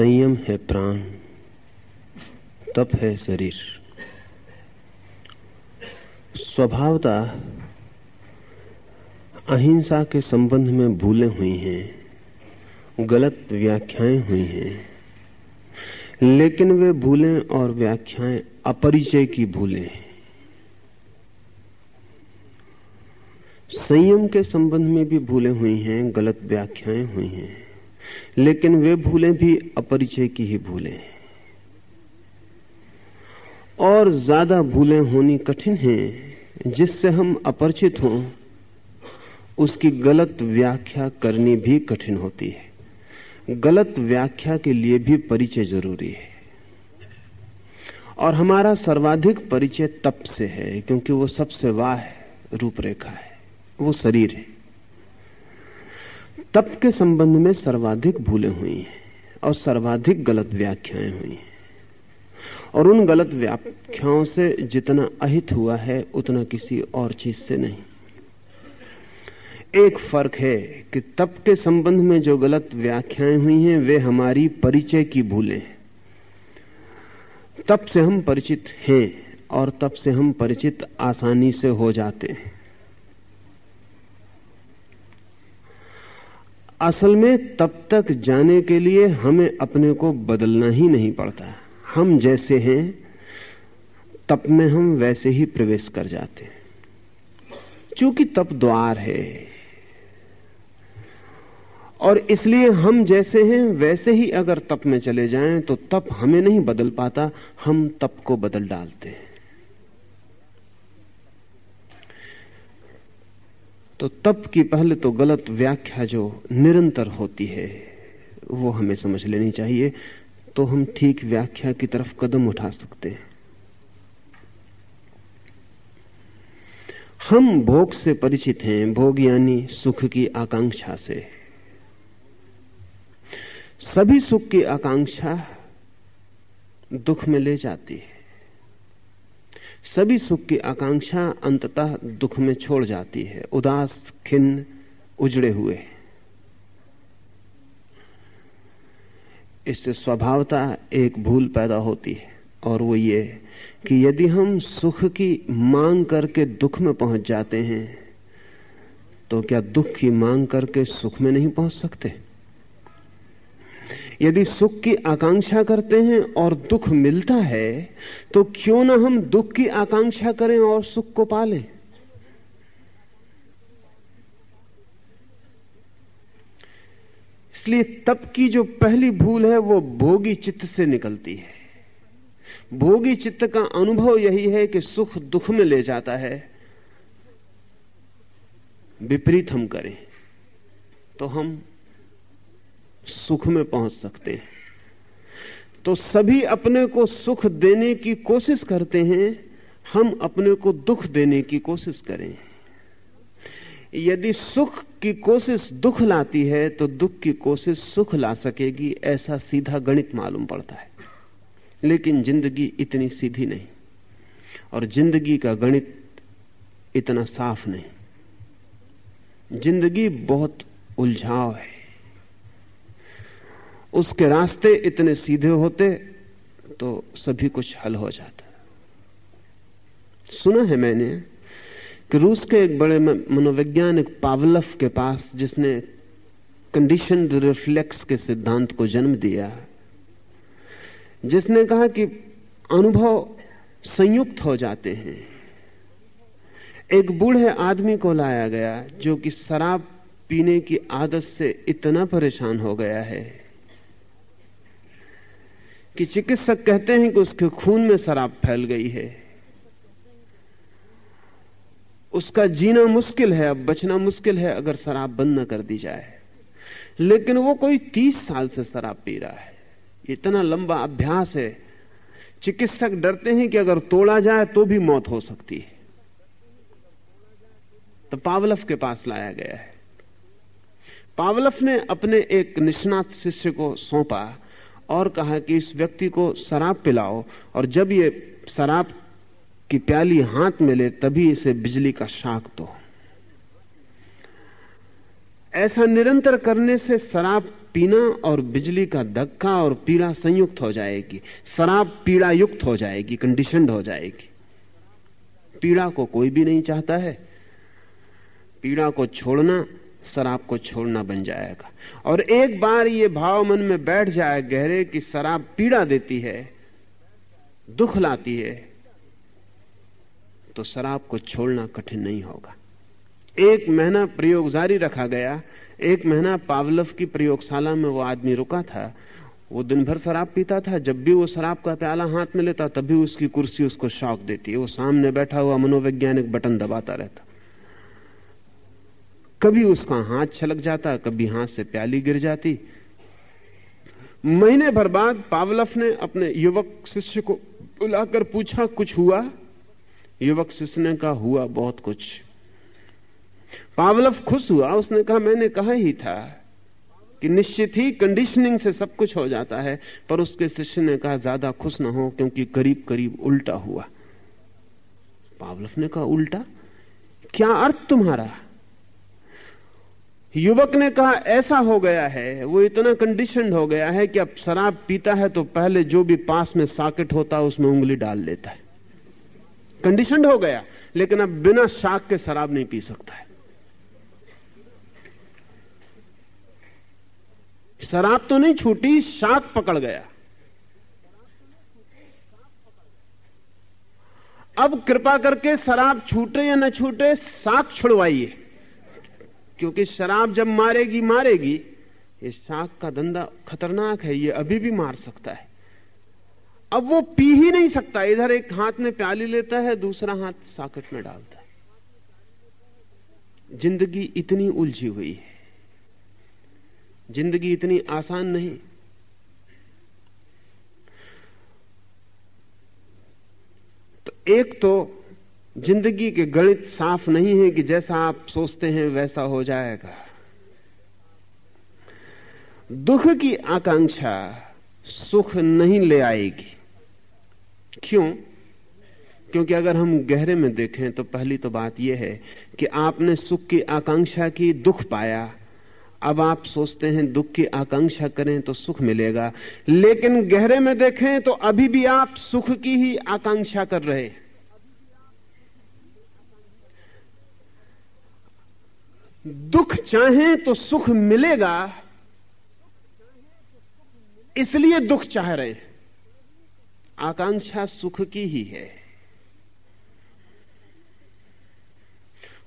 संयम है प्राण, तप है शरीर। स्वभावता अहिंसा के संबंध में भूले हुई हैं, गलत व्याख्याएँ हुई हैं, लेकिन वे भूलें और व्याख्याएँ अपरिचय की भूलें संयम के संबंध में भी भूले हुई हैं, गलत व्याख्याएँ हुई हैं। लेकिन वे भूलें भी अपरिचय की ही भूलें और ज़्यादा भूलें होनी कठिन हैं, जिससे हम अपरिचित हों, उसकी गलत व्याख्या करनी भी कठिन होती है। गलत व्याख्या के लिए भी परिचय ज़रूरी है। और हमारा सर्वाधिक परिचय तप से है, क्योंकि वो सबसे वाह रूपरेखा है, वो शरीर है। तप के संबंध में सर्वाधिक भूलें हुई हैं और सर्वाधिक गलत व्याख्याएँ हुई हैं। और उन गलत व्याख्याओं से जितना अहित हुआ है, उतना किसी और चीज़ से नहीं। एक फ़र्क है कि तप के संबंध में जो गलत व्याख्याएँ हुई हैं, वे हमारी परिचय की भूलें हैं। तप से हम परिचित हैं और तप से हम परिचित आसानी से हो जाते हैं। असल में तब तक जाने के लिए हमें अपने को बदलना ही नहीं पड़ता। हम जैसे हैं तप में हम वैसे ही प्रवेश कर जाते हैं। क्योंकि तप द्वार है। और इसलिए हम जैसे हैं, वैसे ही अगर तप में चले जाएँ तो तप हमें नहीं बदल पाता, हम तप को बदल डालते हैं। तो तप की पहले तो गलत व्याख्या जो निरंतर होती है, वो हमें समझ लेनी चाहिए तो हम ठीक व्याख्या की तरफ़ कदम उठा सकते हैं। हम भोग से परिचित हैं, भोग यानी सुख की आकांक्षा से। सभी सुख की आकांक्षा दुख में ले जाती है। सभी सुख की आकांक्षा अंततः दुख में छोड़ जाती है। उदास, खिन्न, उजड़े हुए। इससे स्वभावता एक भूल पैदा होती है, और वो ये कि यदि हम सुख की मांग करके दुख में पहुँच जाते हैं तो क्या दुख की मांग करके सुख में नहीं पहुँच सकते? यदि सुख की आकांक्षा करते हैं और दुख मिलता है तो क्यों ना हम दुख की आकांक्षा करें और सुख को पालें? इसलिए तप की जो पहली भूल है, वो भोगी चित्त से निकलती है। भोगी चित्त का अनुभव यही है कि सुख दुख में ले जाता है। विपरीत हम करें तो हम सुख में पहुँच सकते हैं। तो सभी अपने को सुख देने की कोशिश करते हैं, हम अपने को दुख देने की कोशिश करें। यदि सुख की कोशिश दुख लाती है तो दुख की कोशिश सुख ला सकेगी, ऐसा सीधा गणित मालूम पड़ता है। लेकिन ज़िंदगी इतनी सीधी नहीं, और ज़िंदगी का गणित इतना साफ़ नहीं। ज़िंदगी बहुत उलझाव है। उसके रास्ते इतने सीधे होते तो सभी कुछ हल हो जाता। सुना है मैंने कि रूस के एक बड़े मनोवैज्ञानिक पावलफ के पास, जिसने कंडीशन रिफ्लेक्स के सिद्धांत को जन्म दिया, जिसने कहा कि अनुभव संयुक्त हो जाते हैं। एक बूढ़े आदमी को लाया गया, जो कि शराब पीने की आदत से इतना परेशान हो गया है कि चिकित्सक कहते हैं कि उसके खून में शराब फैल गई है। उसका जीना मुश्किल है, अब बचना मुश्किल है, अगर शराब बंद न कर दी जाए। लेकिन वो कोई तीस साल से शराब पी रहा है। इतना लंबा अभ्यास है। चिकित्सक डरते हैं कि अगर तोड़ा जाए तो भी मौत हो सकती है। तो पावलफ के पास लाया गया है। पावलफ ने अपने एक निष्णात शिष्य को सौंपा। और कहा कि इस व्यक्ति को शराब पिलाओ, और जब ये शराब की प्याली हाथ में ले, तभी इसे बिजली का शाक दो। ऐसा निरंतर करने से शराब पीना और बिजली का धक्का और पीड़ा संयुक्त हो जाएगी। शराब पीड़ा युक्त हो जाएगी कंडीशनड हो जाएगी। पीड़ा को कोई भी नहीं चाहता है। पीड़ा को छोड़ना शराब को छोड़ना बन जाएगा। और एक बार ये भाव मन में बैठ जाए गहरे कि शराब पीड़ा देती है, दुख लाती है तो शराब को छोड़ना कठिन नहीं होगा। एक महीना प्रयोग जारी रखा गया। एक महीना पावलव की प्रयोगशाला में वो आदमी रुका था। वो दिन भर शराब पीता था। जब भी वो शराब का प्याला हाथ में लेता, तभी उसकी कुर्सी उसको शौक देती वो सामने बैठा हुआ मनोवैज्ञानिक बटन दबाता रहता। कभी उसका हाथ छलक जाता, कभी हाथ से प्याली गिर जाती। महीने भर बाद पावलफ ने अपने युवक शिष्य को बुलाकर पूछा, कुछ हुआ? युवक शिष्य ने कहा, हुआ बहुत कुछ। पावलफ खुश हुआ, उसने कहा, मैंने कहा ही था कि निश्चित ही कंडीशनिंग से सब कुछ हो जाता है, पर उसके शिष्य ने कहा, ज़्यादा खुश ना हो, क्योंकि करीब करीब उल्टा हुआ। पावलफ ने कहा, उल्टा? क्या अर्थ तुम्हारा? युवक ने कहा, ऐसा हो गया है, वो इतना कंडीशन हो गया है कि अब शराब पीता है तो पहले जो भी पास में साकेट होता है उसमें उंगली डाल लेता है। कंडीशन हो गया, लेकिन अब बिना शाक के शराब नहीं पी सकता है। शराब तो नहीं छूटी, शाक पकड़ गया। अब कृपा करके शराब छूटे या न छूटे साख छुड़वाइए। क्योंकि शराब जब मारेगी मारेगी, ये शाख का धंधा खतरनाक है, ये अभी भी मार सकता है। अब वो पी ही नहीं सकता, इधर एक हाथ में प्याली लेता है, दूसरा हाथ साकेट में डालता है। ज़िंदगी इतनी उलझी हुई है। ज़िंदगी इतनी आसान नहीं। तो एक तो ज़िंदगी के गणित साफ़ नहीं है कि जैसा आप सोचते हैं वैसा हो जाएगा। दुख की आकांक्षा सुख नहीं ले आएगी। क्यों? क्योंकि अगर हम गहरे में देखें तो पहली तो बात यह है कि आपने सुख की आकांक्षा की दुख पाया। अब आप सोचते हैं दुख की आकांक्षा करें तो सुख मिलेगा। लेकिन गहरे में देखें तो अभी भी आप सुख की ही आकांक्षा कर रहे हैं। दुख चाहे तो सुख मिलेगा, इसलिए दुख चाह रहे हैं। आकांक्षा सुख की ही है।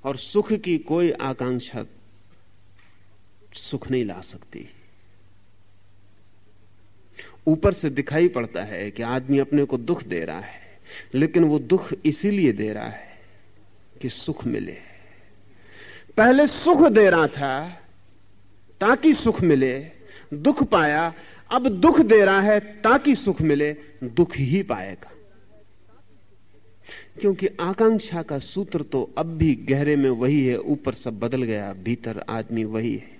और सुख की कोई आकांक्षा सुख नहीं ला सकती। ऊपर से दिखाई पड़ता है कि आदमी अपने को दुख दे रहा है, लेकिन वो दुख इसीलिए दे रहा है कि सुख मिले। पहले सुख दे रहा था, ताकि सुख मिले, दुख पाया। अब दुख दे रहा है, ताकि सुख मिले, दुख ही पाएगा। क्योंकि आकांक्षा का सूत्र तो अब भी गहरे में वही है, ऊपर सब बदल गया, भीतर आदमी वही है।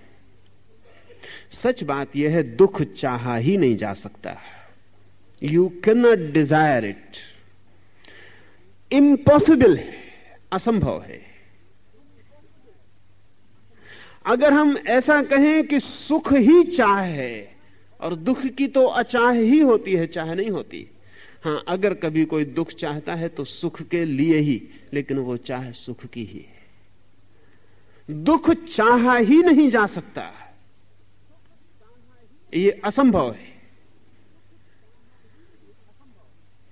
सच बात यह है, दुख चाहा ही नहीं जा सकता। You can not desire it impossible है, असंभव है। अगर हम ऐसा कहें कि सुख ही चाह है और दुख की तो अचाह ही होती है, चाह नहीं होती। हाँ, अगर कभी कोई दुख चाहता है तो सुख के लिए ही, लेकिन वो चाह सुख की ही है। दुख चाह ही नहीं जा सकता। ये असंभव है।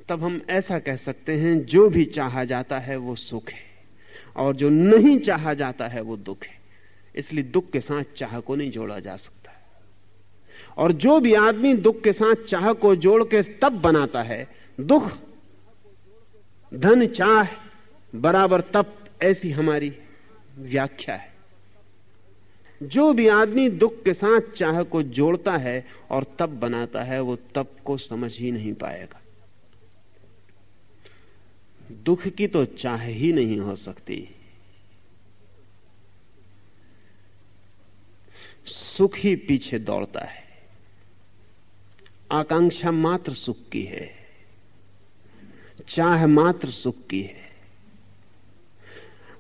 तब हम ऐसा कह सकते हैं, जो भी चाहा जाता है वो सुख है, और जो नहीं चाहा जाता है वो दुख है। इसलिए दुख के साथ चाह को नहीं जोड़ा जा सकता। और जो भी आदमी दुख के साथ चाह को जोड़ के तब बनाता है, दुख, धन, चाह, बराबर तप, ऐसी हमारी व्याख्या है। जो भी आदमी दुख के साथ चाह को जोड़ता है और तप बनाता है, वो तप को समझ ही नहीं पाएगा। दुख की तो चाह ही नहीं हो सकती। सुख ही पीछे दौड़ता है। आकांक्षा मात्र सुख की है। चाह मात्र सुख की है।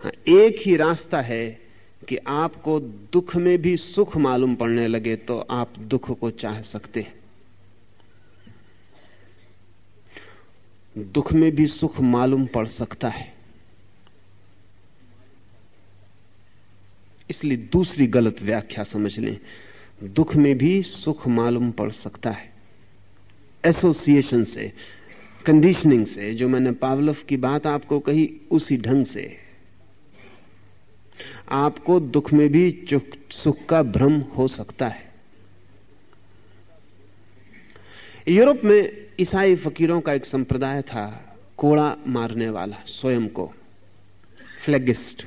हाँ, एक ही रास्ता है कि आपको दुख में भी सुख मालूम पड़ने लगे तो आप दुख को चाह सकते हैं। दुख में भी सुख मालूम पड़ सकता है। इसलिए दूसरी गलत व्याख्या समझ लें। दुख में भी सुख मालूम पड़ सकता है। एसोसिएशन से कंडीशनिंग से, जो मैंने पावलव की बात आपको कही उसी ढंग से। आपको दुख में भी सुख का भ्रम हो सकता है। यूरोप में ईसाई फकीरों का एक संप्रदाय था, कोड़ा मारने वाला, स्वयं को। फ्लैगिस्ट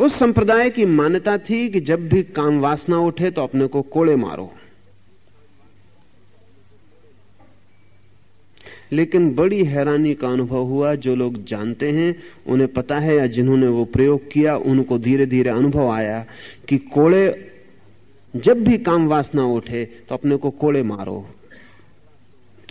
उस संप्रदाय की मान्यता थी कि जब भी काम वासना उठे तो अपने को कोड़े मारो। लेकिन बड़ी हैरानी का अनुभव हुआ, जो लोग जानते हैं, उन्हें पता है या जिन्होंने वो प्रयोग किया, उनको धीरे धीरे अनुभव आया कि कोड़े, जब भी काम वासना उठे तो अपने को कोड़े मारो।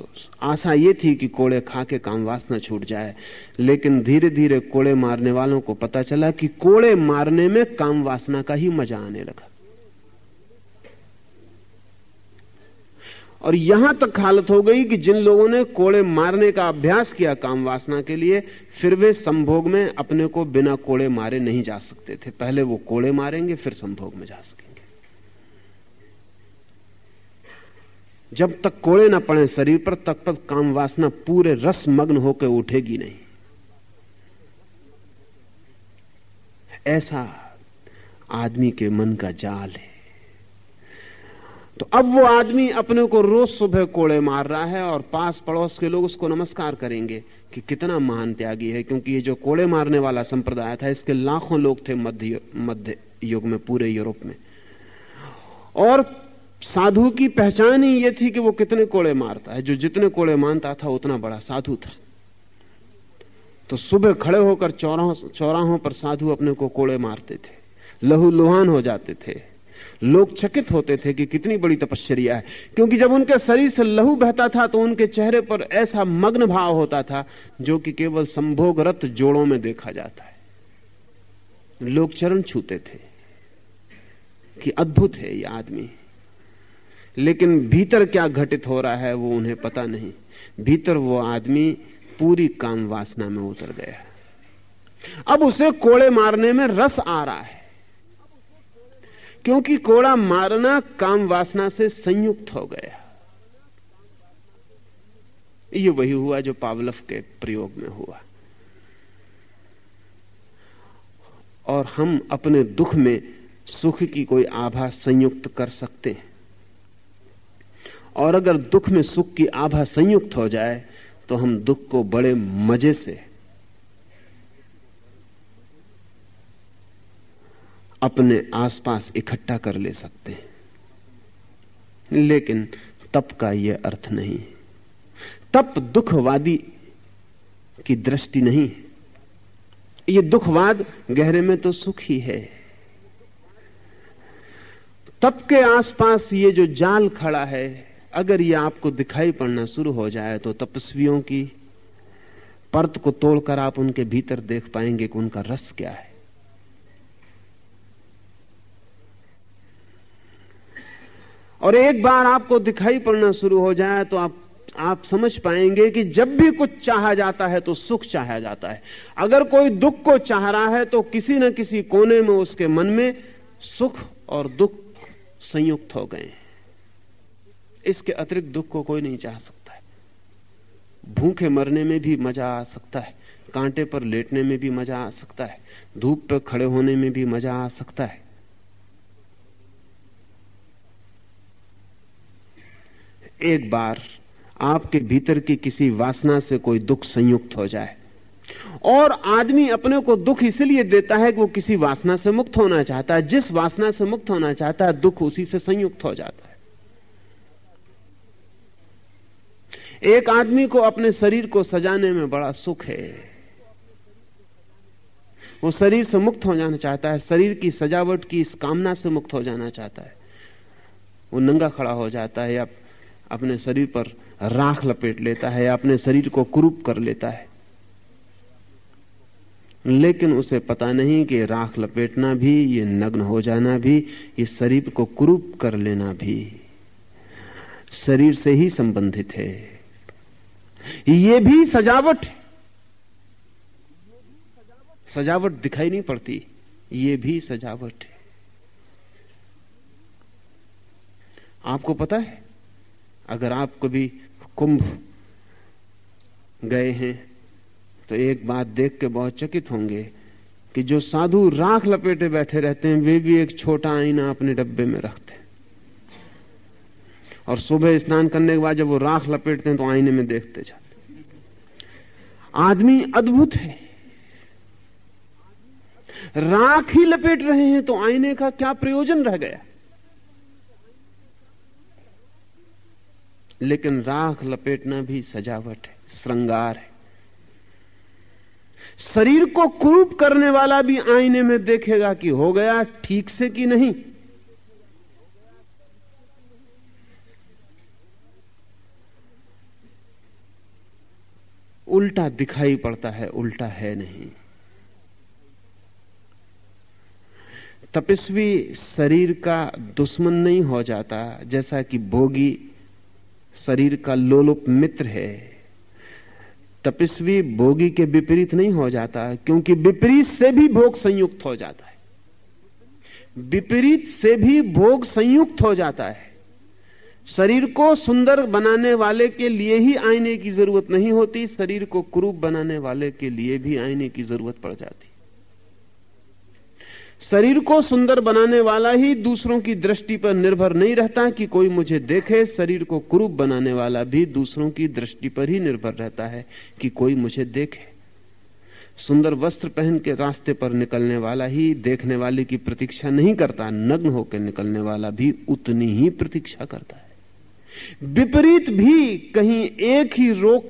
तो आशा ये थी कि कोड़े खा के काम वासना छूट जाए, लेकिन धीरे धीरे कोड़े मारने वालों को पता चला कि कोड़े मारने में काम वासना का ही मज़ा आने लगा। और यहाँ तक हालत हो गई कि जिन लोगों ने कोड़े मारने का अभ्यास किया काम वासना के लिए, फिर वे संभोग में अपने को बिना कोड़े मारे नहीं जा सकते थे। पहले वो कोड़े मारेंगे, फिर संभोग में जा सकेंगे। जब तक कोड़े ना पड़े शरीर पर, तब तक काम वासना पूरे रस मग्न होकर उठेगी नहीं। ऐसा आदमी के मन का जाल है। तो अब वो आदमी अपने को रोज सुबह कोड़े मार रहा है और पास पड़ोस के लोग उसको नमस्कार करेंगे कि कितना महान त्यागी है, क्योंकि ये जो कोड़े मारने वाला संप्रदाय था, इसके लाखों लोग थे मध्य मध्य युग में, पूरे यूरोप में। और साधु की पहचान ही यह थी कि वो कितने कोड़े मारता है। जो जितने कोड़े मानता था, उतना बड़ा साधु था। तो सुबह खड़े होकर चौराहों चौराहों पर साधु अपने को कोड़े मारते थे। लहू लुहान हो जाते थे। लोग चकित होते थे कि कितनी बड़ी तपश्चर्या है। क्योंकि जब उनके शरीर से लहू बहता था तो उनके चेहरे पर ऐसा मग्न भाव होता था, जो कि केवल संभोगरत जोड़ों में देखा जाता है। लोग चरण छूते थे कि अद्भुत है ये आदमी। लेकिन भीतर क्या घटित हो रहा है वो उन्हें पता नहीं। भीतर वो आदमी पूरी काम वासना में उतर गया अब उसे कोड़े मारने में रस आ रहा है। क्योंकि कोड़ा मारना काम वासना से संयुक्त हो गया। ये वही हुआ जो पावलफ के प्रयोग में हुआ। और हम अपने दुख में सुख की कोई आभा संयुक्त कर सकते हैं। और अगर दुख में सुख की आभा संयुक्त हो जाए तो हम दुख को बड़े मज़े से अपने आसपास इकट्ठा कर ले सकते हैं। लेकिन तप का यह अर्थ नहीं तप दुखवादी की दृष्टि नहीं है। ये दुखवाद गहरे में तो सुख ही है। तप के आसपास ये जो जाल खड़ा है अगर ये आपको दिखाई पड़ना शुरू हो जाए तो तपस्वियों की परत को तोड़कर आप उनके भीतर देख पाएँगे कि उनका रस क्या है। और एक बार आपको दिखाई पड़ना शुरू हो जाए तो आप आप समझ पाएँगे कि जब भी कुछ चाहा जाता है तो सुख चाहा जाता है। अगर कोई दुख को चाह रहा है तो किसी न किसी कोने में उसके मन में सुख और दुख संयुक्त हो गए इसके अतिरिक्त दुख को कोई नहीं चाह सकता है। भूखे मरने में भी मज़ा आ सकता है। कांटे पर लेटने में भी मज़ा आ सकता है। धूप पर खड़े होने में भी मज़ा आ सकता है। एक बार आपके भीतर की किसी वासना से कोई दुख संयुक्त हो जाए। और आदमी अपने को दुख इसलिए देता है कि वो किसी वासना से मुक्त होना चाहता है। जिस वासना से मुक्त होना चाहता है, दुख उसी से संयुक्त हो जाता है। एक आदमी को अपने शरीर को सजाने में बड़ा सुख है। वो शरीर से मुक्त हो जाना चाहता है, शरीर की सजावट की इस कामना से मुक्त हो जाना चाहता है। वो नंगा खड़ा हो जाता है या अपने शरीर पर राख लपेट लेता है या अपने शरीर को क्रूप कर लेता है। लेकिन उसे पता नहीं कि राख लपेटना भी, ये नग्न हो जाना भी, ये शरीर को क्रूप कर लेना भी, शरीर से ही संबंधित है। ये भी सजावट है। सजावट दिखाई नहीं पड़ती, ये भी सजावट है। आपको पता है, अगर आप कभी कुंभ गए हैं तो एक बात देख के बहुत चकित होंगे कि जो साधु राख लपेटे बैठे रहते हैं, वे भी एक छोटा आईना अपने डब्बे में रखते हैं। और सुबह स्नान करने के बाद जब वो राख लपेटते हैं तो आईने में देखते जाते आदमी अद्भुत है। राख ही लपेट रहे हैं तो आईने का क्या प्रयोजन रह गया? लेकिन राख लपेटना भी सजावट है, श्रृंगार है। शरीर को कुरूप करने वाला भी आईने में देखेगा कि हो गया ठीक से कि नहीं। उल्टा दिखाई पड़ता है, उल्टा है नहीं। तपस्वी शरीर का दुश्मन नहीं हो जाता, जैसा कि भोगी शरीर का लोलुप मित्र है। तपस्वी भोगी के विपरीत नहीं हो जाता, क्योंकि विपरीत से भी भोग संयुक्त हो जाता है। विपरीत से भी भोग संयुक्त हो जाता है। शरीर को सुंदर बनाने वाले के लिए ही आईने की ज़रूरत नहीं होती, शरीर को क्रूप बनाने वाले के लिए भी आईने की ज़रूरत पड़ जाती। शरीर को सुंदर बनाने वाला ही दूसरों की दृष्टि पर निर्भर नहीं रहता कि कोई मुझे देखे, शरीर को क्रूप बनाने वाला भी दूसरों की दृष्टि पर ही निर्भर रहता है कि कोई मुझे देखे। सुंदर वस्त्र पहन के रास्ते पर निकलने वाला ही देखने वाले की प्रतीक्षा नहीं करता, नग्न होकर निकलने वाला भी उतनी ही प्रतीक्षा करता है। विपरीत भी कहीं एक ही रोग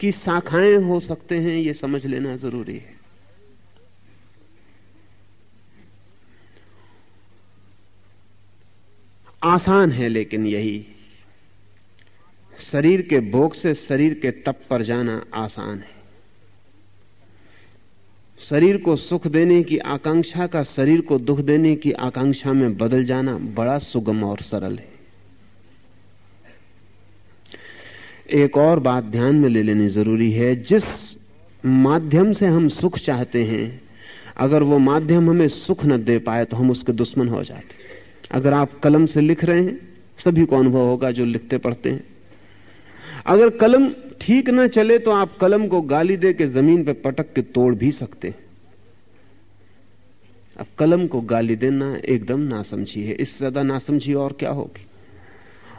की शाखाएँ हो सकते हैं यह समझ लेना ज़रूरी है। आसान है, लेकिन यही। शरीर के भोग से शरीर के तप पर जाना आसान है। शरीर को सुख देने की आकांक्षा का शरीर को दुख देने की आकांक्षा में बदल जाना बड़ा सुगम और सरल है। एक और बात ध्यान में ले लेनी ज़रूरी है, जिस माध्यम से हम सुख चाहते हैं, अगर वो माध्यम हमें सुख न दे पाए तो हम उसके दुश्मन हो जाते अगर आप कलम से लिख रहे हैं, सभी को अनुभव होगा जो लिखते पढ़ते हैं। अगर कलम ठीक ना चले तो आप कलम को गाली दे के ज़मीन पर पटक के तोड़ भी सकते हैं। अब कलम को गाली देना एकदम नासमझी है। इससे ज़्यादा नासमझी और क्या होगी?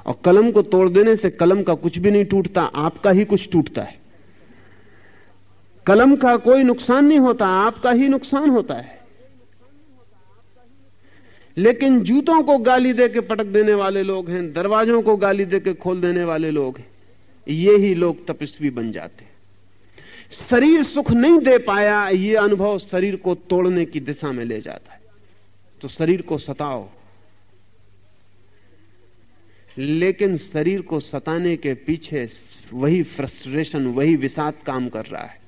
और कलम को तोड़ देने से कलम का कुछ भी नहीं टूटता, आपका ही कुछ टूटता है। कलम का कोई नुकसान नहीं होता, आपका ही नुकसान होता है। लेकिन जूतों को गाली दे के पटक देने वाले लोग हैं, दरवाजों को गाली दे के खोल देने वाले लोग हैं, ये ही लोग तपस्वी बन जाते शरीर सुख नहीं दे पाया, ये अनुभव शरीर को तोड़ने की दिशा में ले जाता है। तो शरीर को सताओ लेकिन शरीर को सताने के पीछे वही फ्रस्ट्रेशन वही विषाद काम कर रहा है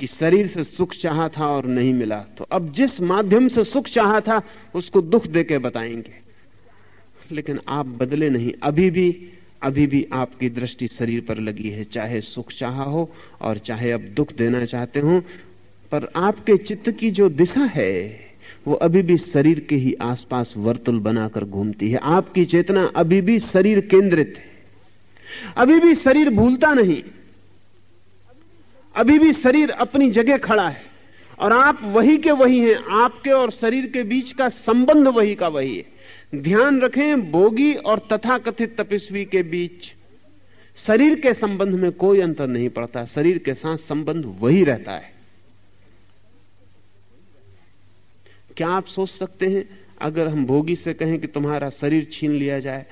कि शरीर से सुख चाहा था और नहीं मिला। तो अब जिस माध्यम से सुख चाहा था, उसको दुख देके बताएँगे। लेकिन आप बदले नहीं। अभी भी अभी भी आपकी दृष्टि शरीर पर लगी है। चाहे सुख चाहा हो और चाहे अब दुख देना चाहते हो, पर आपके चित्त की जो दिशा है वो अभी भी शरीर के ही आसपास वर्तुल बनाकर घूमती है। आपकी चेतना अभी भी शरीर केंद्रित है। अभी भी शरीर भूलता नहीं। अभी भी शरीर अपनी जगह खड़ा है। और आप वही के वही हैं। आपके और शरीर के बीच का संबंध वही का वही है। ध्यान रखें भोगी और तथाकथित तपस्वी के बीच शरीर के संबंध में कोई अंतर नहीं पड़ता। शरीर के साथ संबंध वही रहता है। क्या आप सोच सकते हैं, अगर हम भोगी से कहें कि तुम्हारा शरीर छीन लिया जाए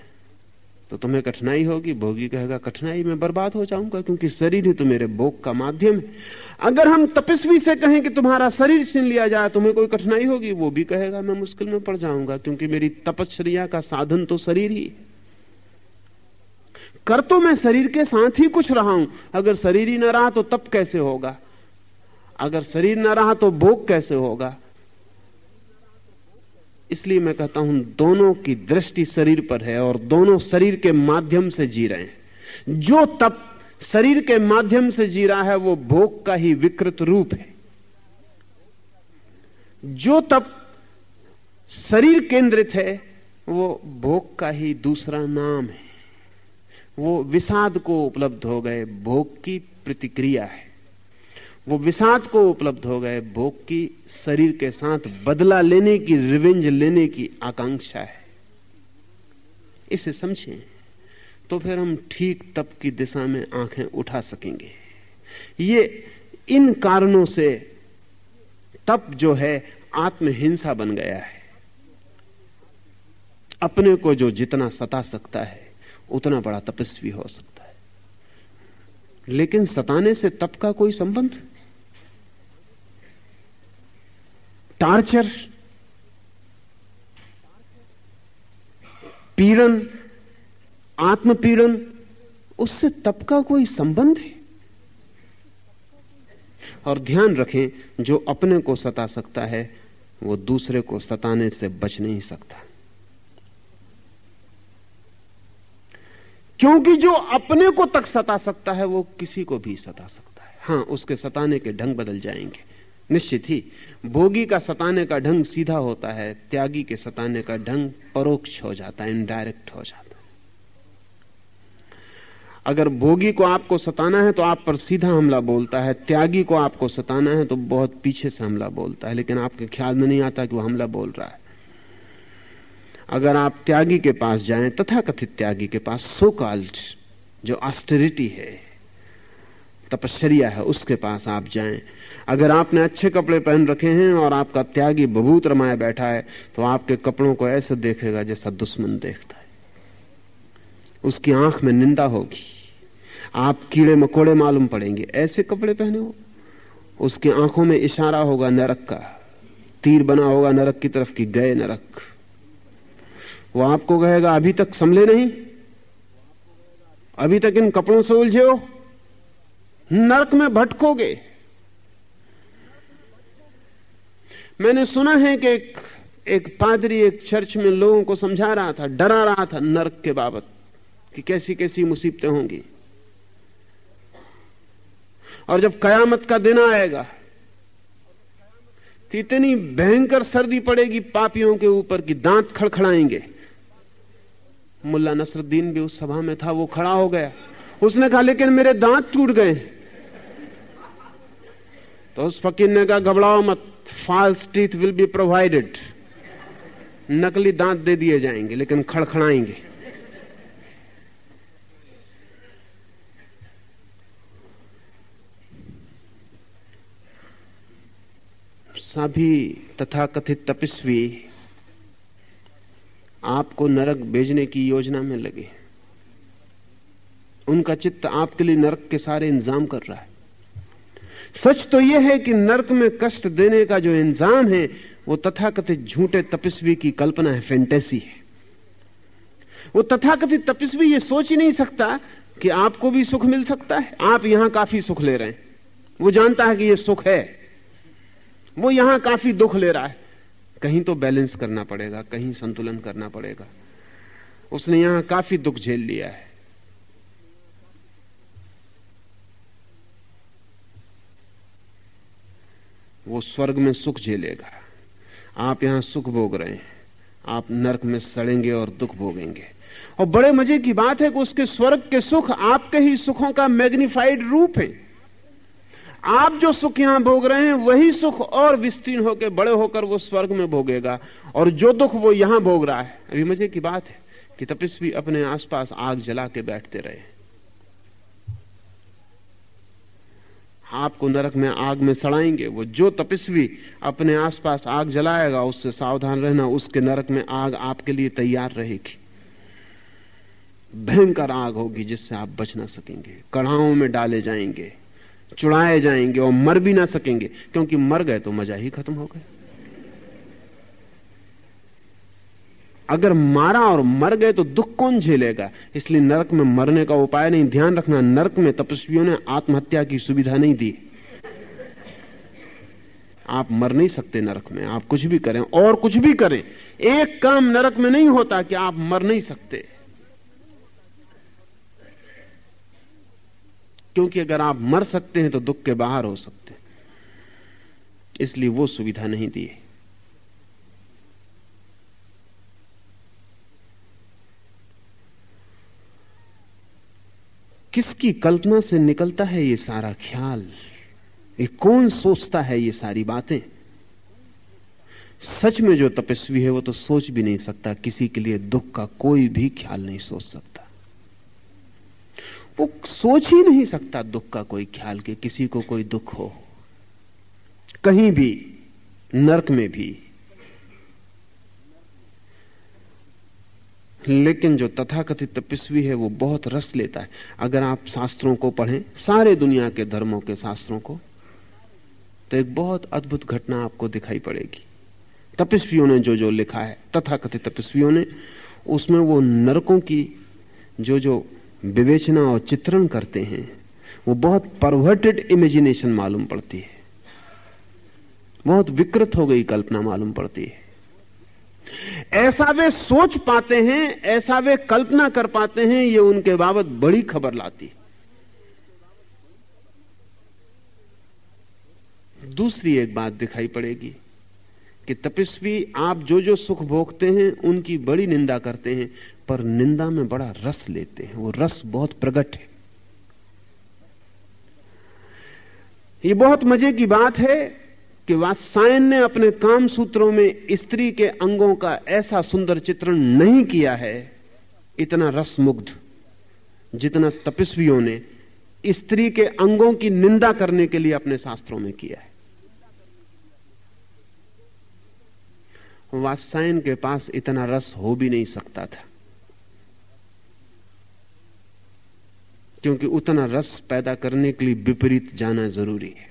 तो तुम्हें कठिनाई होगी। भोगी कहेगा, कठिनाई में बर्बाद हो जाऊँगा, क्योंकि शरीर ही तो मेरे भोग का माध्यम है। अगर हम तपस्वी से कहें कि तुम्हारा शरीर छीन लिया जाए, तुम्हें कोई कठिनाई होगी? वो भी कहेगा, मैं मुश्किल में पड़ जाऊँगा, क्योंकि मेरी तपस्या का साधन तो शरीर ही। कर तो मैं शरीर के साथ ही कुछ रहा हूँ। अगर शरीर ही न रहा तो तप कैसे होगा? अगर शरीर न रहा तो भोग कैसे होगा? इसलिए मैं कहता हूँ, दोनों की दृष्टि शरीर पर है और दोनों शरीर के माध्यम से जी रहे हैं। जो तप शरीर के माध्यम से जी रहा है, वो भोग का ही विकृत रूप है। जो तप शरीर केंद्रित है, वो भोग का ही दूसरा नाम है। वो विषाद को उपलब्ध हो गए, भोग की प्रतिक्रिया है। वो विषाद को उपलब्ध हो गए, भोग की शरीर के साथ बदला लेने की, रिवेंज लेने की आकांक्षा है। इसे समझें तो फिर हम ठीक तप की दिशा में आँखें उठा सकेंगे। ये इन कारणों से तप जो है, आत्महिंसा बन गया है। अपने को जो जितना सता सकता है, उतना बड़ा तपस्वी हो सकता है। लेकिन सताने से तप का कोई संबंध? टार्चर पीड़न, आत्मपीड़न, उससे तप का कोई संबंध है? और ध्यान रखें, जो अपने को सता सकता है, वो दूसरे को सताने से बच नहीं सकता। क्योंकि जो अपने को तक सता सकता है, वो किसी को भी सता सकता है। हाँ, उसके सताने के ढंग बदल जाएँगे। निश्चित ही। भोगी का सताने का ढंग सीधा होता है, त्यागी के सताने का ढंग परोक्ष हो जाता है इनडायरेक्ट हो जाता है। अगर भोगी को आपको सताना है तो आप पर सीधा हमला बोलता है, त्यागी को आपको सताना है तो बहुत पीछे से हमला बोलता है, लेकिन आपके ख्याल में नहीं आता कि वो हमला बोल रहा है। अगर आप त्यागी के पास जाएँ तथा कथित त्यागी के पास सो जो ऑस्टेरिटी है तपश्चर्या है, उसके पास आप जाएँ। अगर आपने अच्छे कपड़े पहन रखे हैं और आपका त्यागी बबूत रमाया बैठा है तो आपके कपड़ों को ऐसे देखेगा जैसा दुश्मन देखता है। उसकी आँख में निंदा होगी। आप कीड़े मकोड़े मालूम पड़ेंगे। ऐसे कपड़े पहने। हो उसकी आँखों में इशारा होगा, नरक का। तीर बना होगा, नरक की तरफ़ की गए नरक। वो आपको कहेगा, अभी तक संभले नहीं? अभी तक इन कपड़ों से उलझे हो? नरक में भटकोगे। मैंने सुना है कि एक, एक पादरी एक चर्च में लोगों को समझा रहा था डरा रहा था नरक के बाबत कि कैसी कैसी मुसीबतें होंगी। और जब कयामत का दिन आएगा तो इतनी भयंकर सर्दी पड़ेगी पापियों के ऊपर कि दांत खड़खड़ाएँगे। मुल्ला नसरुद्दीन भी उस सभा में था वो खड़ा हो गया। उसने कहा लेकिन मेरे दांत टूट गए तो उस फकीर ने कहा घबराओ मत। False teeth will be provided नकली दांत दे दिए जाएँगे, लेकिन खड़खड़ाएँगे। सभी तथा कथित तपस्वी आपको नरक भेजने की योजना में लगे। उनका चित्त आपके लिए नरक के सारे इंतज़ाम कर रहा है। सच तो यह है कि नरक में कष्ट देने का जो इंतज़ाम है, वो तथाकथित झूठे तपस्वी की कल्पना है, फेंटेसी है। वो तथाकथित तपस्वी ये सोच ही नहीं सकता कि आपको भी सुख मिल सकता है। आप यहाँ काफ़ी सुख ले रहे हैं। वो जानता है कि ये सुख है। वो यहाँ काफ़ी दुख ले रहा है। कहीं तो बैलेंस करना पड़ेगा, कहीं संतुलन करना पड़ेगा। उसने यहाँ काफ़ी दुख झेल लिया है। वो स्वर्ग में सुख झेलेगा। आप यहाँ सुख भोग रहे हैं। आप नरक में सड़ेंगे और दुख भोगेंगे। और बड़े मज़े की बात है कि उसके स्वर्ग के सुख आपके ही सुखों का मैग्निफाइड रूप है। आप जो सुख यहाँ भोग रहे हैं, वही सुख और विस्तीर्ण होकर बड़े होकर वो स्वर्ग में भोगेगा। और जो दुख वो यहाँ भोग रहा है। अभी मज़े की बात है कि तपस्वी अपने आसपास आग जला के बैठते रहे। आपको नरक में आग में सड़ाएँगे। वो जो तपस्वी अपने आसपास आग जलाएगा, उससे सावधान रहना, उसके नरक में आग आपके लिए तैयार रहेगी। भयंकर आग होगी जिससे आप बच ना सकेंगे। कढ़ाओं में डाले जाएँगे, चुड़ाए जाएँगे और मर भी ना सकेंगे, क्योंकि मर गए तो मज़ा ही खत्म हो गया। अगर मारा और मर गए तो दुख कौन झेलेगा? इसलिए नरक में मरने का उपाय नहीं, ध्यान रखना, नरक में तपस्वियों ने आत्महत्या की सुविधा नहीं दी। आप मर नहीं सकते नरक में, आप कुछ भी करें, और कुछ भी करें, एक काम नरक में नहीं होता कि आप मर नहीं सकते। क्योंकि अगर आप मर सकते हैं तो दुख के बाहर हो सकते हैं। इसलिए वो सुविधा नहीं दी है। किसकी कल्पना से निकलता है ये सारा ख्याल? ये कौन सोचता है ये सारी बातें? सच में जो तपस्वी है वो तो सोच भी नहीं सकता, किसी के लिए दुख का कोई भी ख्याल नहीं सोच सकता। वो सोच ही नहीं सकता दुख का कोई ख्याल के किसी को कोई दुख हो। कहीं भी, नरक में भी लेकिन जो तथाकथित तपस्वी है, वो बहुत रस लेता है। अगर आप शास्त्रों को पढ़ें, सारे दुनिया के धर्मों के शास्त्रों को तो एक बहुत अद्भुत घटना आपको दिखाई पड़ेगी। तपस्वियों ने जो जो लिखा है, तथाकथित तपस्वियों ने, उसमें वो नरकों की जो जो विवेचना और चित्रण करते हैं, वो बहुत परवर्टेड इमेजिनेशन मालूम पड़ती है। बहुत विकृत हो गई कल्पना मालूम पड़ती है। ऐसा वे सोच पाते हैं, ऐसा वे कल्पना कर पाते हैं, ये उनके बाबत बड़ी खबर लाती दूसरी एक बात दिखाई पड़ेगी कि तपस्वी आप जो जो सुख भोगते हैं, उनकी बड़ी निंदा करते हैं, पर निंदा में बड़ा रस लेते हैं। वो रस बहुत प्रकट है। ये बहुत मज़े की बात है कि वात्सायन ने अपने काम सूत्रों में स्त्री के अंगों का ऐसा सुंदर चित्रण नहीं किया है, इतना रसमुग्ध, जितना तपस्वियों ने स्त्री के अंगों की निंदा करने के लिए अपने शास्त्रों में किया है। वात्सायन के पास इतना रस हो भी नहीं सकता था, क्योंकि उतना रस पैदा करने के लिए विपरीत जाना ज़रूरी है।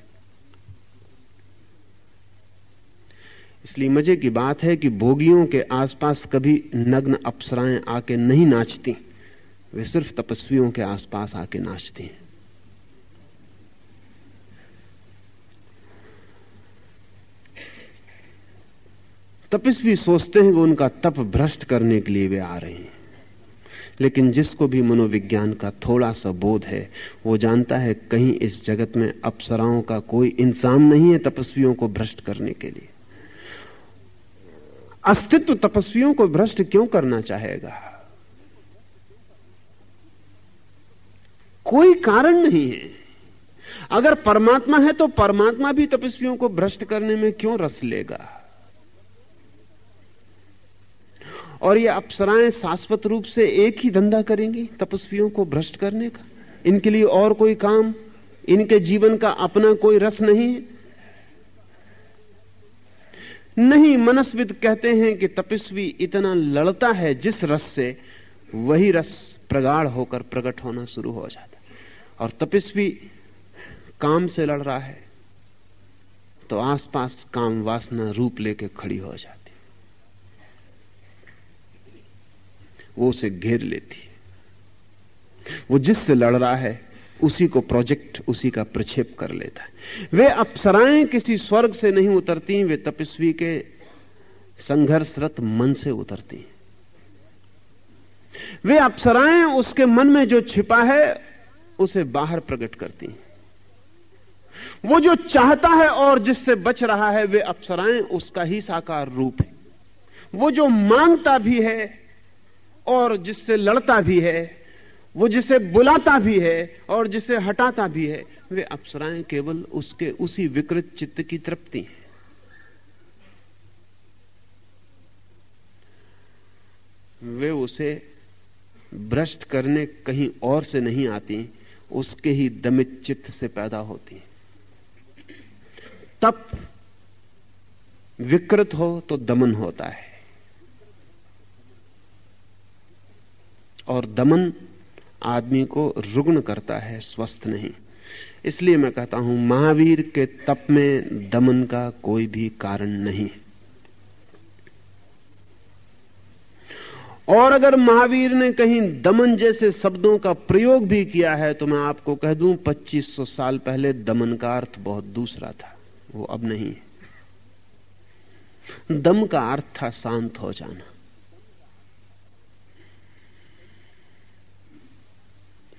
इसलिए मज़े की बात है कि भोगियों के आसपास कभी नग्न अप्सराएँ आके नहीं नाचती। वे सिर्फ़ तपस्वियों के आसपास आके नाचती हैं। तपस्वी सोचते हैं कि उनका तप भ्रष्ट करने के लिए वे आ रहे हैं। लेकिन जिसको भी मनोविज्ञान का थोड़ा सा बोध है, वो जानता है कहीं इस जगत में अप्सराओं का कोई इंतज़ाम नहीं है तपस्वियों को भ्रष्ट करने के लिए। अस्तित्व तपस्वियों को भ्रष्ट क्यों करना चाहेगा? कोई कारण नहीं है। अगर परमात्मा है तो परमात्मा भी तपस्वियों को भ्रष्ट करने में क्यों रस लेगा? और ये अप्सराएँ शाश्वत रूप से एक ही धंधा करेंगी तपस्वियों को भ्रष्ट करने का? इनके लिए और कोई काम? इनके जीवन का अपना कोई रस नहीं? है नहीं मनस्विद कहते हैं कि तपस्वी इतना लड़ता है जिस रस से, वही रस प्रगाढ़ होकर प्रकट होना शुरू हो जाता और तपस्वी काम से लड़ रहा है तो आसपास काम वासना रूप लेके खड़ी हो जाती वो उसे घेर लेती है। वो जिससे लड़ रहा है उसी को प्रोजेक्ट, उसी का प्रक्षेप कर लेता है। वे अप्सराएँ किसी स्वर्ग से नहीं उतरती, वे तपस्वी के संघर्षरत मन से उतरती वे अप्सराएँ उसके मन में जो छिपा है, उसे बाहर प्रकट करती वो जो चाहता है और जिससे बच रहा है, वे अप्सराएँ उसका ही साकार रूप है। वो जो माँगता भी है और जिससे लड़ता भी है वो जिसे बुलाता भी है और जिसे हटाता भी है, वे अप्सराएँ केवल उसके उसी विकृत चित्त की तृप्ति हैं। वे उसे भ्रष्ट करने कहीं और से नहीं आती, उसके ही दमित चित्त से पैदा होती तप विकृत हो तो दमन होता है। और दमन आदमी को रुग्ण करता है, स्वस्थ नहीं। इसलिए मैं कहता हूँ, महावीर के तप में दमन का कोई भी कारण नहीं और अगर महावीर ने कहीं दमन जैसे शब्दों का प्रयोग भी किया है तो मैं आपको कह दूँ 2500 साल पहले दमन का अर्थ बहुत दूसरा था, वो अब नहीं है। दम का अर्थ था शांत हो जाना।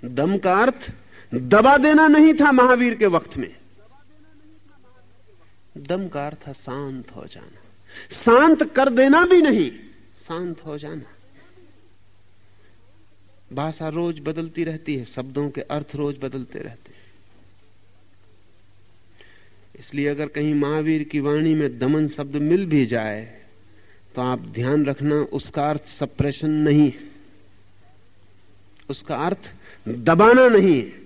दम का अर्थ, दबा देना नहीं था महावीर के वक्त में। दम का अर्थ था शांत हो जाना। शांत कर देना भी नहीं, शांत हो जाना। भाषा रोज बदलती रहती है, शब्दों के अर्थ रोज बदलते रहते हैं। इसलिए अगर कहीं महावीर की वाणी में दमन शब्द मिल भी जाए तो आप ध्यान रखना, उसका अर्थ सप्रेशन नहीं उसका अर्थ दबाना नहीं है।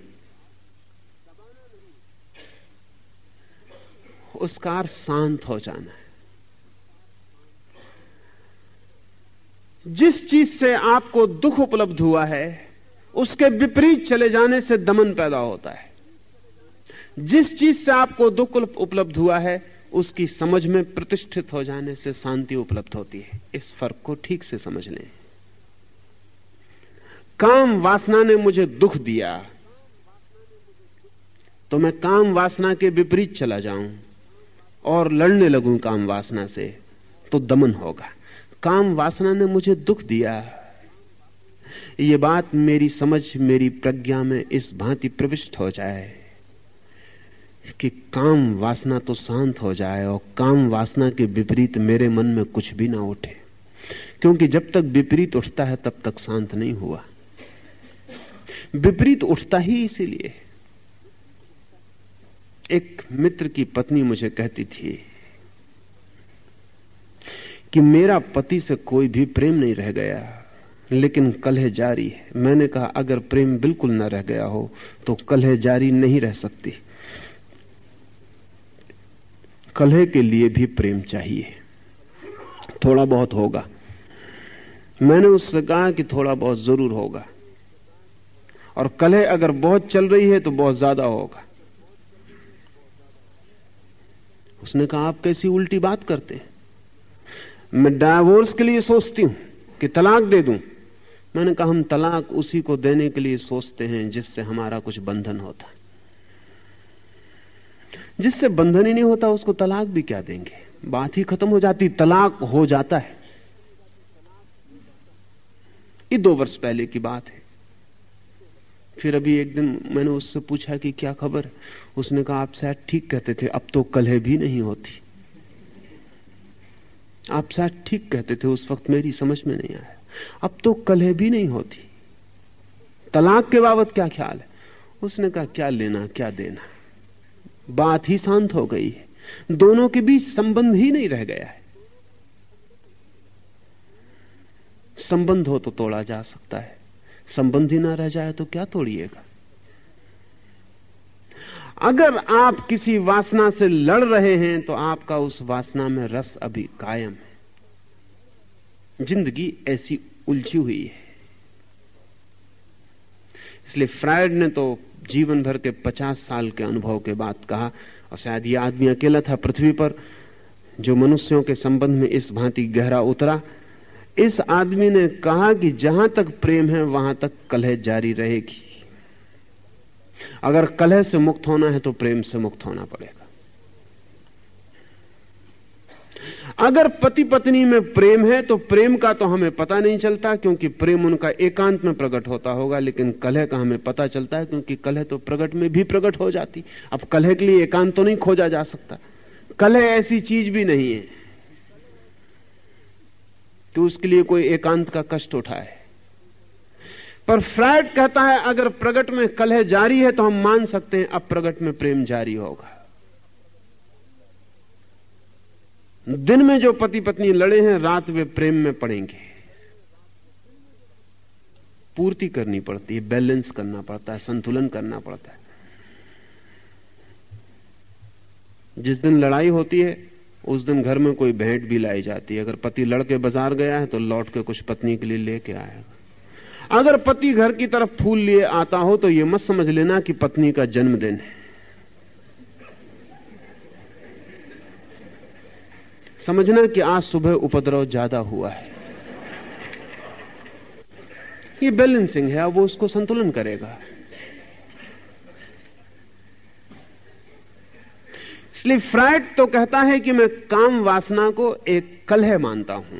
उसका शांत हो जाना है। जिस चीज़ से आपको दुख उपलब्ध हुआ है, उसके विपरीत चले जाने से दमन पैदा होता है। जिस चीज़ से आपको दुख उपलब्ध हुआ है, उसकी समझ में प्रतिष्ठित हो जाने से शांति उपलब्ध होती है। इस फ़र्क को ठीक से समझ लें। काम वासना ने मुझे दुख दिया तो मैं काम वासना के विपरीत चला जाऊँ और लड़ने लगूं काम वासना से तो दमन होगा। काम वासना ने मुझे दुख दिया। ये बात मेरी समझ, मेरी प्रज्ञा में इस भांति प्रविष्ट हो जाए कि काम वासना तो शांत हो जाए और काम वासना के विपरीत मेरे मन में कुछ भी ना उठे, क्योंकि जब तक विपरीत उठता है, तब तक शांत नहीं हुआ। विपरीत उठता ही इसीलिए। एक मित्र की पत्नी मुझे कहती थी कि मेरा पति से कोई भी प्रेम नहीं रह गया, लेकिन कलह जारी है। मैंने कहा, अगर प्रेम बिल्कुल न रह गया हो तो कलह जारी नहीं रह सकती। कलह के लिए भी प्रेम चाहिए। थोड़ा बहुत होगा। मैंने उससे कहा कि थोड़ा बहुत ज़रूर होगा। और कलह अगर बहुत चल रही है तो बहुत ज़्यादा होगा। उसने कहा, आप कैसी उल्टी बात करते हैं? मैं डायवोर्स के लिए सोचती हूँ कि तलाक दे दूँ। मैंने कहा, हम तलाक उसी को देने के लिए सोचते हैं जिससे हमारा कुछ बंधन होता। जिससे बंधन ही नहीं होता, उसको तलाक भी क्या देंगे? बात ही खत्म हो जाती, तलाक हो जाता है। ये दो वर्ष पहले की बात है। फिर अभी एक दिन मैंने उससे पूछा कि क्या खबर? उसने कहा, आप शायद ठीक कहते थे, अब तो कलह भी नहीं होती। आप शायद ठीक कहते थे, उस वक्त मेरी समझ में नहीं आया। अब तो कलह भी नहीं होती। तलाक के बाबत क्या ख्याल है? उसने कहा, क्या लेना, क्या देना? बात ही शांत हो गई है। दोनों के बीच संबंध ही नहीं रह गया है। संबंध हो तो तोड़ा जा सकता है। संबंध ही ना रह जाए तो क्या तोड़िएगा? अगर आप किसी वासना से लड़ रहे हैं तो आपका उस वासना में रस अभी कायम है। ज़िंदगी ऐसी उलझी हुई है। इसलिए फ्रायड ने तो जीवन भर के पचास साल के अनुभव के बाद कहा, और शायद यह आदमी अकेला था पृथ्वी पर, जो मनुष्यों के संबंध में इस भांति गहरा उतरा इस आदमी ने कहा कि जहाँ तक प्रेम है, वहाँ तक कलह जारी रहेगी। अगर कलह से मुक्त होना है तो प्रेम से मुक्त होना पड़ेगा। अगर पति पत्नी में प्रेम है तो प्रेम का तो हमें पता नहीं चलता, क्योंकि प्रेम उनका एकांत में प्रकट होता होगा, लेकिन कलह का हमें पता चलता है, क्योंकि कलह तो प्रकट में भी प्रकट हो जाती। अब कलह के लिए एकांत तो नहीं खोजा जा सकता। कलह ऐसी चीज़ भी नहीं है। तो उसके लिए कोई एकांत का कष्ट उठाए। पर फ्राइड कहता है, अगर प्रगट में कलह जारी है तो हम मान सकते हैं, अब प्रगट में प्रेम जारी होगा। दिन में जो पति पत्नी लड़े हैं, रात वे प्रेम में पड़ेंगे। पूर्ति करनी पड़ती है, बैलेंस करना पड़ता है, संतुलन करना पड़ता है। जिस दिन लड़ाई होती है उस दिन घर में कोई भेंट भी लाई जाती है। अगर पति लड़के बाज़ार गया है तो लौट के कुछ पत्नी के लिए लेके आएगा अगर पति घर की तरफ़ फूल लिए आता हो तो यह मत समझ लेना कि पत्नी का जन्मदिन है। समझना कि आज सुबह उपद्रव ज़्यादा हुआ है। ये बैलेंसिंग है, अब वो उसको संतुलन करेगा। इसलिए फ्राइड तो कहता है कि मैं काम वासना को एक कलह मानता हूँ।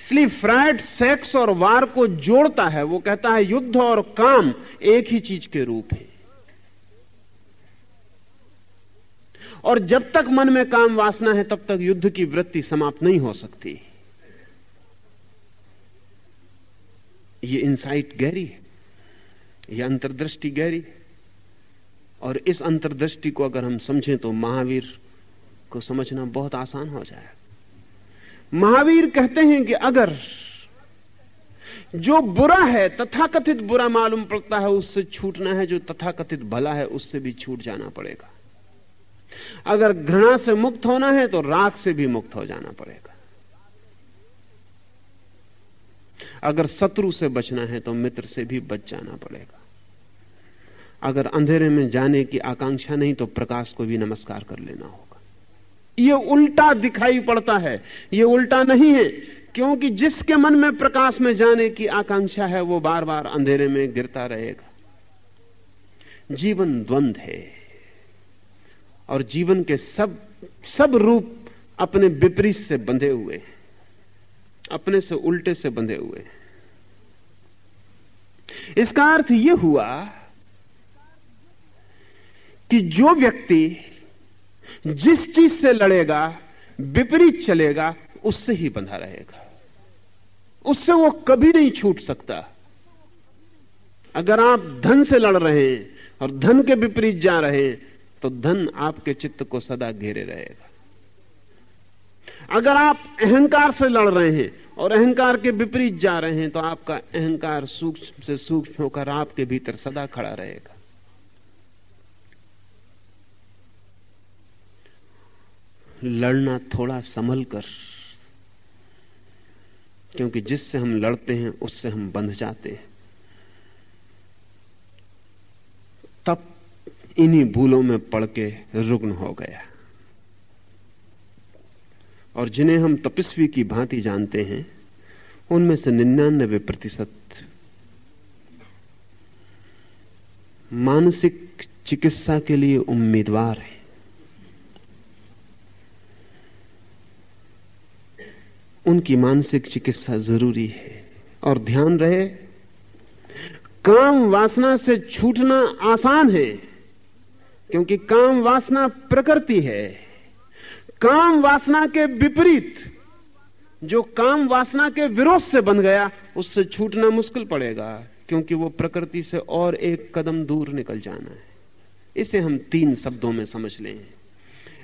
इसलिए फ्राइड सेक्स और वार को जोड़ता है, वो कहता है युद्ध और काम एक ही चीज़ के रूप है। और जब तक मन में काम वासना है, तब तक युद्ध की वृत्ति समाप्त नहीं हो सकती। ये इंसाइट गहरी है यह अंतर्दृष्टि गहरी है। और इस अंतर्दृष्टि को अगर हम समझें तो महावीर को समझना बहुत आसान हो जाएगा महावीर कहते हैं कि अगर जो बुरा है, तथाकथित बुरा मालूम पड़ता है, उससे छूटना है, जो तथाकथित भला है, उससे भी छूट जाना पड़ेगा। अगर घृणा से मुक्त होना है तो राग से भी मुक्त हो जाना पड़ेगा। अगर शत्रु से बचना है तो मित्र से भी बच जाना पड़ेगा। अगर अंधेरे में जाने की आकांक्षा नहीं तो प्रकाश को भी नमस्कार कर लेना होगा। यह उल्टा दिखाई पड़ता है। यह उल्टा नहीं है, क्योंकि जिसके मन में प्रकाश में जाने की आकांक्षा है, वो बार बार अंधेरे में गिरता रहेगा। जीवन द्वंद है, और जीवन के सब सब रूप अपने विपरीत से बंधे हुए अपने से उल्टे से बंधे हुए इसका अर्थ यह हुआ कि जो व्यक्ति जिस चीज़ से लड़ेगा, विपरीत चलेगा, उससे ही बंधा रहेगा। उससे वो कभी नहीं छूट सकता। अगर आप धन से लड़ रहे हैं और धन के विपरीत जा रहे हैं तो धन आपके चित्त को सदा घेरे रहेगा। अगर आप अहंकार से लड़ रहे हैं और अहंकार के विपरीत जा रहे हैं तो आपका अहंकार सूक्ष्म से सूक्ष्म होकर आपके भीतर सदा खड़ा रहेगा। लड़ना थोड़ा संभल कर। क्योंकि जिससे हम लड़ते हैं, उससे हम बंध जाते हैं। तब इन्हीं भूलों में पड़ के रुग्ण हो गया। और जिन्हें हम तपस्वी की भांति जानते हैं, उनमें से निन्यानबे प्रतिशत मानसिक चिकित्सा के लिए उम्मीदवार हैं। उनकी मानसिक चिकित्सा ज़रूरी है। और ध्यान रहे, काम वासना से छूटना आसान है, क्योंकि काम वासना प्रकृति है। काम वासना के विपरीत, जो काम वासना के विरोध से बन गया, उससे छूटना मुश्किल पड़ेगा, क्योंकि वो प्रकृति से और एक कदम दूर निकल जाना है। इसे हम तीन शब्दों में समझ लें।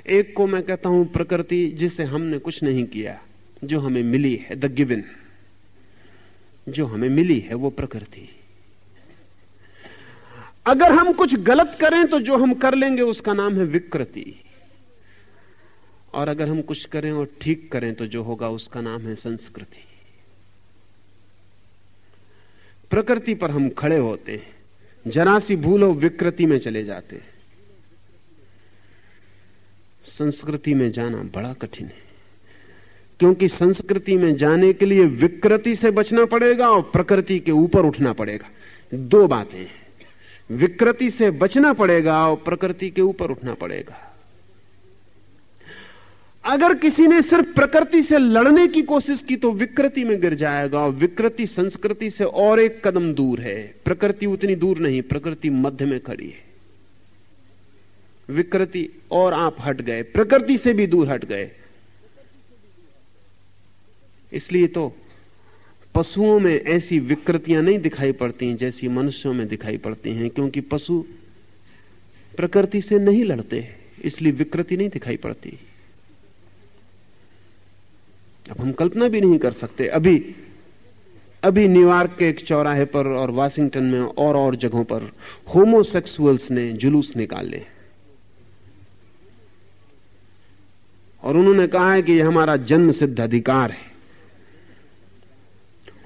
एक को मैं कहता हूँ प्रकृति, जिसे हमने कुछ नहीं किया। जो हमें मिली है द गिवन जो हमें मिली है, वो प्रकृति। अगर हम कुछ गलत करें तो जो हम कर लेंगे, उसका नाम है विकृति। और अगर हम कुछ करें और ठीक करें तो जो होगा, उसका नाम है संस्कृति। प्रकृति पर हम खड़े होते हैं। जरा सी भूल हो विकृति में चले जाते हैं। संस्कृति में जाना बड़ा कठिन है। क्योंकि संस्कृति में जाने के लिए विकृति से बचना पड़ेगा और प्रकृति के ऊपर उठना पड़ेगा। दो बातें विकृति से बचना पड़ेगा और प्रकृति के ऊपर उठना पड़ेगा। अगर किसी ने सिर्फ़ प्रकृति से लड़ने की कोशिश की तो विकृति में गिर जाएगा और विकृति संस्कृति से और एक कदम दूर है। प्रकृति उतनी दूर नहीं, प्रकृति मध्य में खड़ी है। विकृति और आप हट गए, प्रकृति से भी दूर हट गए। इसलिए तो पशुओं में ऐसी विकृतियाँ नहीं दिखाई पड़ती जैसी मनुष्यों में दिखाई पड़ती हैं, क्योंकि पशु प्रकृति से नहीं लड़ते, इसलिए विकृति नहीं दिखाई पड़ती। अब हम कल्पना भी नहीं कर सकते। अभी अभी न्यूयॉर्क के एक चौराहे पर और वाशिंगटन में और और जगहों पर होमोसेक्सुअल्स ने जुलूस निकाले। और उन्होंने कहा है कि यह हमारा जन्म सिद्ध अधिकार है।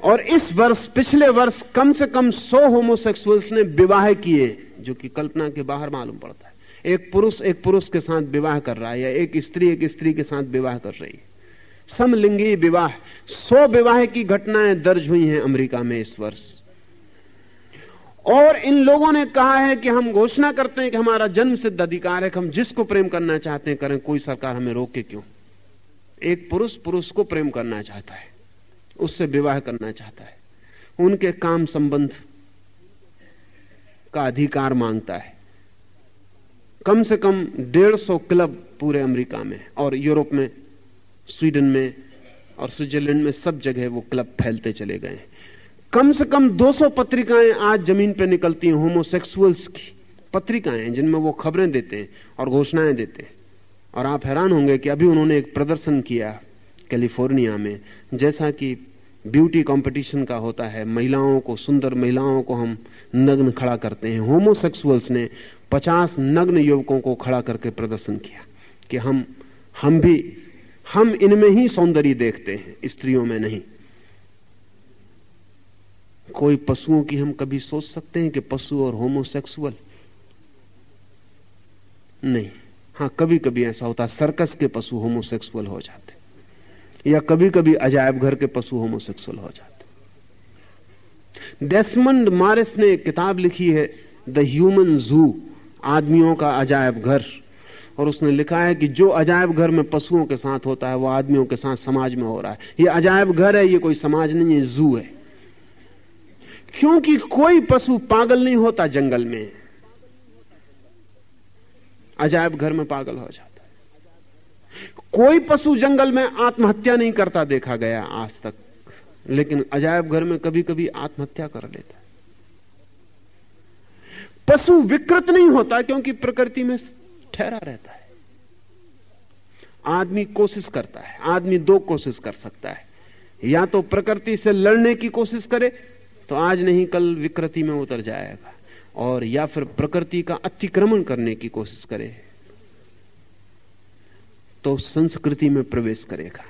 और इस वर्ष, पिछले वर्ष कम से कम सौ होमोसेक्सुअल्स ने विवाह किए, जो कि कल्पना के बाहर मालूम पड़ता है। एक पुरुष एक पुरुष के साथ विवाह कर रहा है, या एक स्त्री एक स्त्री के साथ विवाह कर रही है। समलिंगी विवाह, सौ विवाह की घटनाएँ दर्ज हुई हैं अमेरिका में इस वर्ष। और इन लोगों ने कहा है कि हम घोषणा करते हैं कि हमारा जन्म सिद्ध अधिकार है कि हम जिसको प्रेम करना चाहते हैं करें, कोई सरकार हमें रोके क्यों? एक पुरुष पुरुष को प्रेम करना चाहता है। उससे विवाह करना चाहता है। उनके काम संबंध का अधिकार माँगता है। कम से कम डेढ़ सौ क्लब पूरे अमेरिका में और यूरोप में, स्वीडन में और स्विट्जरलैंड में सब जगह वो क्लब फैलते चले गए कम से कम 200 पत्रिकाएँ आज ज़मीन पर निकलती हैं, होमोसेक्सुअल्स की पत्रिकाएँ, जिनमें वो खबरें देते हैं और घोषणाएँ देते हैं। और आप हैरान होंगे कि अभी उन्होंने एक प्रदर्शन किया कैलिफ़ोर्निया में, जैसा कि ब्यूटी कंपटीशन का होता है। महिलाओं को, सुंदर महिलाओं को हम नग्न खड़ा करते हैं। होमोसेक्सुअल्स ने 50 नग्न युवकों को खड़ा करके प्रदर्शन किया कि हम हम भी, हम इनमें ही सौंदर्य देखते हैं, स्त्रियों में नहीं। कोई पशुओं की हम कभी सोच सकते हैं कि पशु और होमोसेक्सुअल? नहीं। हाँ कभी कभी ऐसा होता सर्कस के पशु होमोसेक्सुअल हो जाते या कभी कभी अजायब घर के पशु होमोसेक्सुअल हो जाते डेस्मंड मारिस ने एक किताब लिखी है द ह्यूमन जू आदमियों का अजायब घर। और उसने लिखा है कि जो अजायब घर में पशुओं के साथ होता है, वो आदमियों के साथ समाज में हो रहा है। ये अजायब घर है, ये कोई समाज नहीं है जू है। क्योंकि कोई पशु पागल नहीं होता जंगल में। अजायब घर में पागल हो जाता कोई पशु जंगल में आत्महत्या नहीं करता, देखा गया आज तक। लेकिन अजायब घर में कभी कभी आत्महत्या कर लेता पशु विकृत नहीं होता क्योंकि प्रकृति में ठहरा रहता है। आदमी कोशिश करता है, आदमी दो कोशिश कर सकता है। या तो प्रकृति से लड़ने की कोशिश करे तो आज नहीं, कल विकृति में उतर जाएगा। और या फिर प्रकृति का अतिक्रमण करने की कोशिश करे। तो संस्कृति में प्रवेश करेगा।